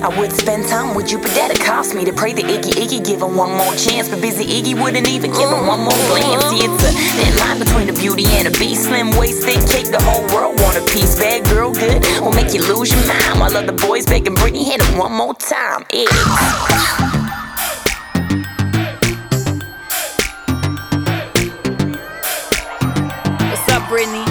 I would spend time with you, but that it cost me to pray The Iggy Iggy give him one more chance. But busy Iggy wouldn't even give him one more glance. See, it's a thin line between a beauty and a beast. Slim waisted cake, the whole world want a piece. Bad girl, good, will make you lose your mind. While other boys begging Britney, hit him one more time. It's. Brittany.